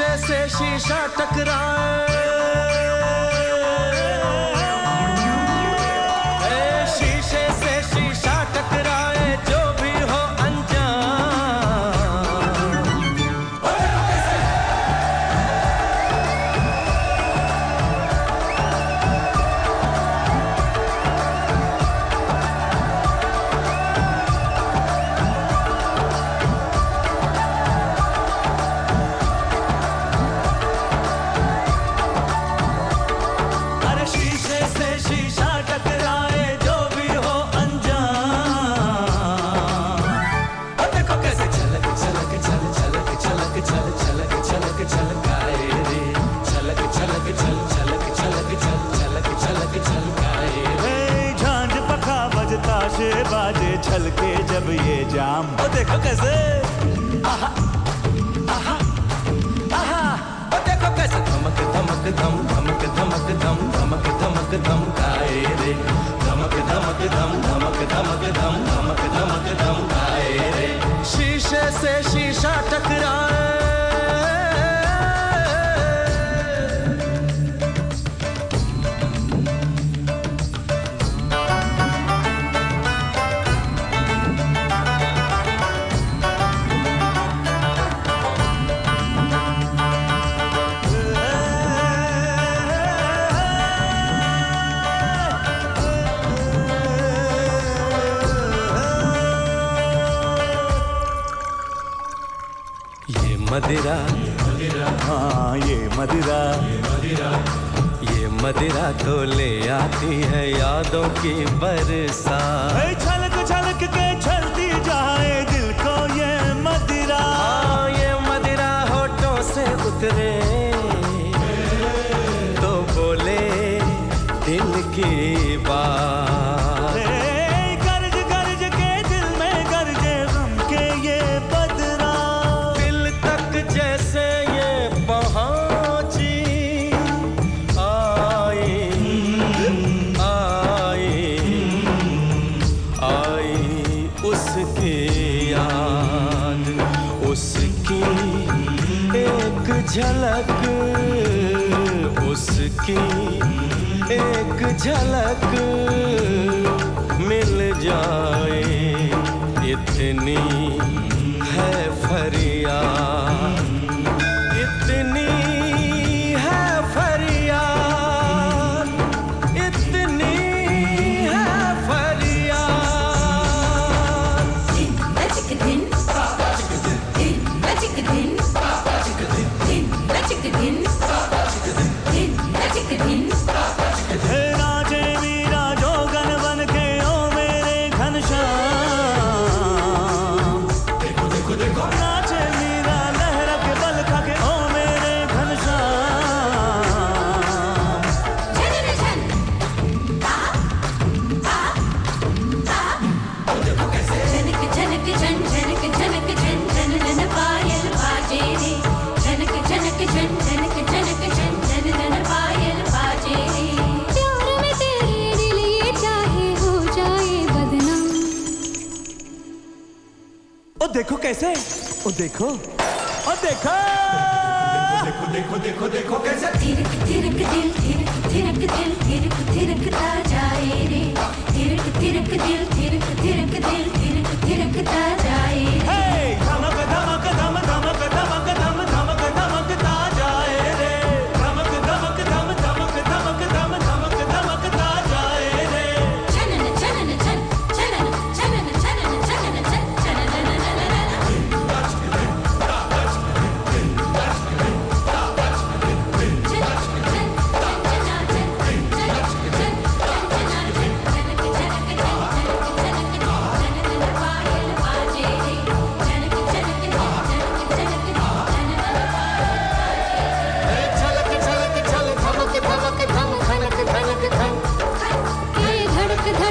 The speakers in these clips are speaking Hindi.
शीशे से शीशा टकराए। से बाजे छलके जब ये जाम। ओ देखो कैसे। आहा आहा आहा। ओ देखो कैसे। धमक धमक, धम, धमक धमक, धम, धमक धमक, धम गाए मदिरा। हाँ ये मदिरा। ये मदिरा तो ले आती है यादों की बरसात। छलक छलक के छलती जाए दिल को ये मदिरा। हाँ ये मदिरा होठों से उतरे। तो बोले दिल की बात। झलक उसकी एक झलक मिल जाए इतनी है फरियाद। देखो कैसे ओ देखो ओ देखो देखो देखो देखो देखो कैसे थिरक थिरक दिल थिरक थिरक दिल थिरक जाए रे थिरक थिरक दिल थिरक थिरक दिल थिरक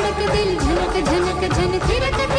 धड़क दिल झनक झनक झन थिरक